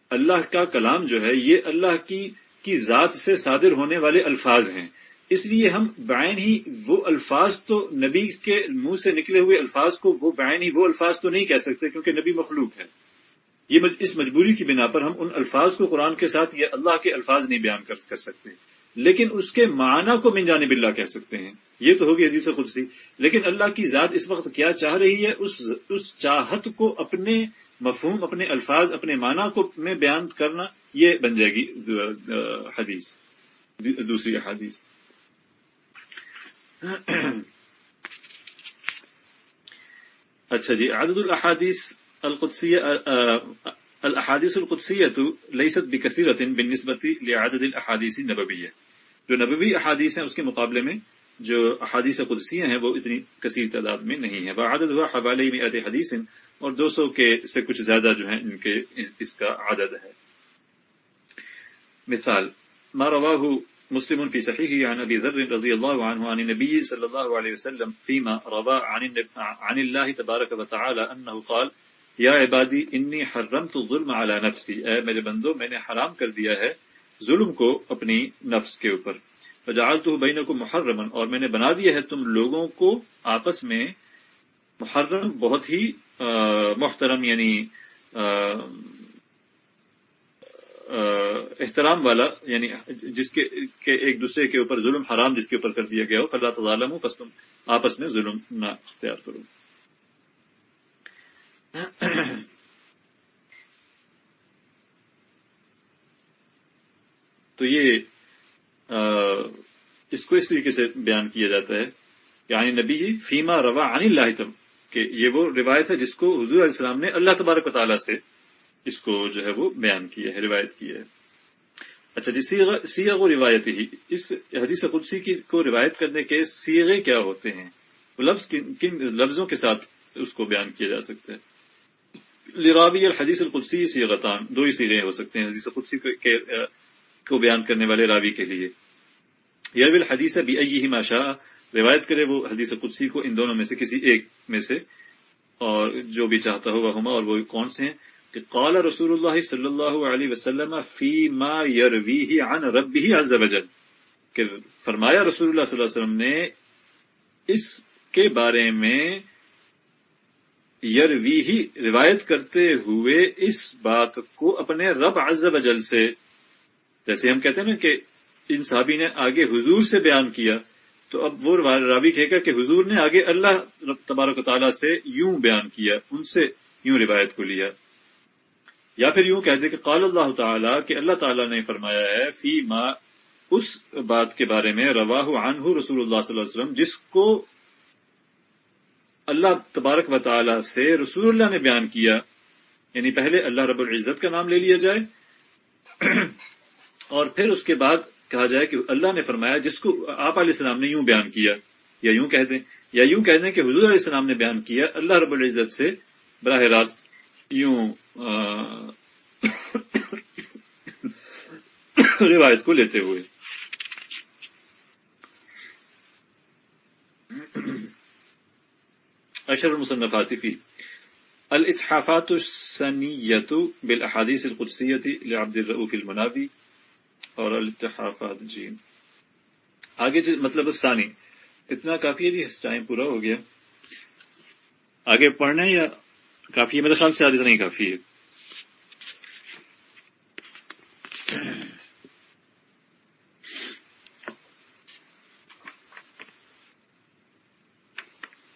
[SPEAKER 1] اللہ کا کلام جو ہے، یہ اللہ کی کی ذات سے صادر ہونے والے الفاظ ہیں۔ اس لیے ہم بائن ہی وہ الفاظ تو نبی کے منہ سے نکلے ہوئے الفاظ کو وہ بائن ہی وہ الفاظ تو نہیں کہہ سکتے کیونکہ نبی مخلوق ہے۔ یہ اس مجبوری کی بنا پر ہم ان الفاظ کو قرآن کے ساتھ یہ اللہ کے الفاظ نہیں بیان کر سکتے۔ لیکن اس کے معنی کو من جانب اللہ کہہ سکتے ہیں۔ یہ تو ہوگی حدیث خدسی لیکن اللہ کی ذات اس وقت کیا چاہ رہی ہے؟ اس اس چاہت کو اپنے مفہوم اپنے الفاظ، اپنے معنی کو میں بیان کرنا یہ بن جائے گی حدیث دوسری حدیث۔ اچھا جی عدد الحادیث القدسیہ الحادیث القدسیت لیست بکثیرت بالنسبت لعدد الاحادیث نبویہ جو نبوی احادیث ہیں، اس کے مقابلے میں جو احادیث قدسیہ ہیں، وہ اتنی کثیر تعداد میں نہیں ہے وعدد ہوا حوالی میں حدیث اور دو سو کے سے کچھ زیادہ جو ہیں ان کے اس کا عدد ہے۔ مثال، ما رواہ مسلم في صحيحه عن ابي ذر رضي الله عنه عن النبي صلى الله عليه وسلم فيما روى عن عن الله تبارك وتعالى انه قال، یا عبادی، انی حرم تو ظلم على نفسی۔ اے میرے بندو، میں نے حرام کر دیا ہے ظلم کو اپنی نفس کے اوپر۔ فجعلت بینکم کو محرمن اور میں نے بنا دیا ہے تم لوگوں کو آپس میں محرم بہت ہی محترم یعنی احترام والا یعنی جس کے ایک دوسرے کے اوپر ظلم حرام جس کے اوپر کر دیا گیا ہو اللہ تعالم ہو بس تم آپس میں ظلم نہ اختیار کرو۔ تو یہ اس کو اس طریقے سے بیان کیا جاتا ہے کہ آنی نبی فیما روا عن اللہ تم کہ یہ وہ روایت ہے جس کو حضور علیہ السلام نے اللہ تبارک و تعالیٰ سے اس کو جو ہے وہ بیان کیا ہے، روایت کی ہے۔ اچھا جی سیغ و روایت ہی، اس حدیث قدسی کی کو روایت کرنے کے سیغے کیا ہوتے ہیں؟ وہ لفظ کن کن لفظوں کے ساتھ اس کو بیان کیا جا سکتا ہے۔ لرابی الحدیث القدسی سیغتان، دو ہی سیغے ہو سکتے ہیں حدیث قدسی کو بیان کرنے والے راوی کے لیے۔ یرب الحدیث بھی ہی روایت کرے وہ حدیث قدسی کو ان دونوں میں سے کسی ایک میں سے، اور جو بھی چاہتا ہوگا ہما اور وہ کون سے ہیں؟ کہ قال رسول اللہ صلی اللہ علیہ وسلم فی ما یروی عن ربی عز وجل، کہ فرمایا رسول اللہ صلی اللہ علیہ وسلم نے اس کے بارے میں یروی ہی روایت کرتے ہوئے اس بات کو اپنے رب عز وجل سے، جیسے ہم کہتے ہیں نا کہ ان صحابی نے آگے حضور سے بیان کیا تو اب وہ رابی کہے گا کہ حضور نے آگے اللہ تبارک و تعالیٰ سے یوں بیان کیا، ان سے یوں روایت کو لیا۔ یا پھر یوں کہتے کہ قال اللہ تعالیٰ کہ اللہ تعالیٰ نے فرمایا ہے، فی ما اس بات کے بارے میں رواہ عنہ رسول اللہ صلی اللہ علیہ وسلم، جس کو اللہ تبارک و تعالی سے رسول اللہ نے بیان کیا۔ یعنی پہلے اللہ رب العزت کا نام لے لیا جائے، اور پھر اس کے بعد کہا جائے کہ اللہ نے فرمایا، جس کو آپ علیہ السلام نے یوں بیان کیا، یا یوں کہہ دیں، یا یوں کہہ دیں کہ حضور علیہ السلام نے بیان کیا، اللہ رب العزت سے براہ راست یوں (coughs) روایت کو لیتے ہوئے۔ اشر المصنفات فی۔ الاتحافات السنیت بالاحادیث القدسیت لعبد الرؤوف المناوی اور الاتحافات جی۔ آگے مطلب الثانی اتنا کافی ہے ٹائم پورا ہو گیا۔ آگے پڑھنا ہے یا کافی ہے؟ میرے خیال سے آج اتنا ہی کافی ہے۔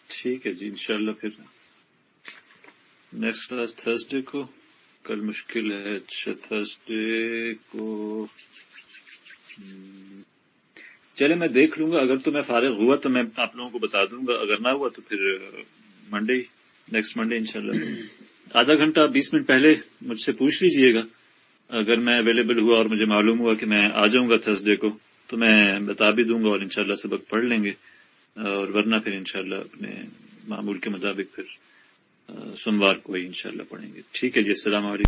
[SPEAKER 1] ٹھیک ہے جی انشاءاللہ پھر نیکسٹ کلاس تھرسڈے کو، کل مشکل ہے۔ اچھا تھرسڈے کو چلے، میں دیکھ لوں گا۔ اگر تو میں فارغ ہوا تو میں آپ لوگوں کو بتا دوں گا۔ اگر نہ ہوا تو پھر منڈے نیکسٹ منڈے انشاءاللہ۔ آدھا گھنٹہ، بیس منٹ پہلے مجھ سے پوچھ لیجیے گا۔ اگر میں اویلیبل ہوا اور مجھے معلوم ہوا کہ میں آ جاؤں گا تھرسڈے کو، تو میں بتا بھی دوں گا اور انشاءاللہ سبق پڑھ لیں گے۔ اور ورنہ پھر انشاءاللہ اپنے معمول کے مطابق پھر سوموار کو ہی انشاءاللہ پڑھیں گے۔ ٹھیک ہے جی السلام علیکم۔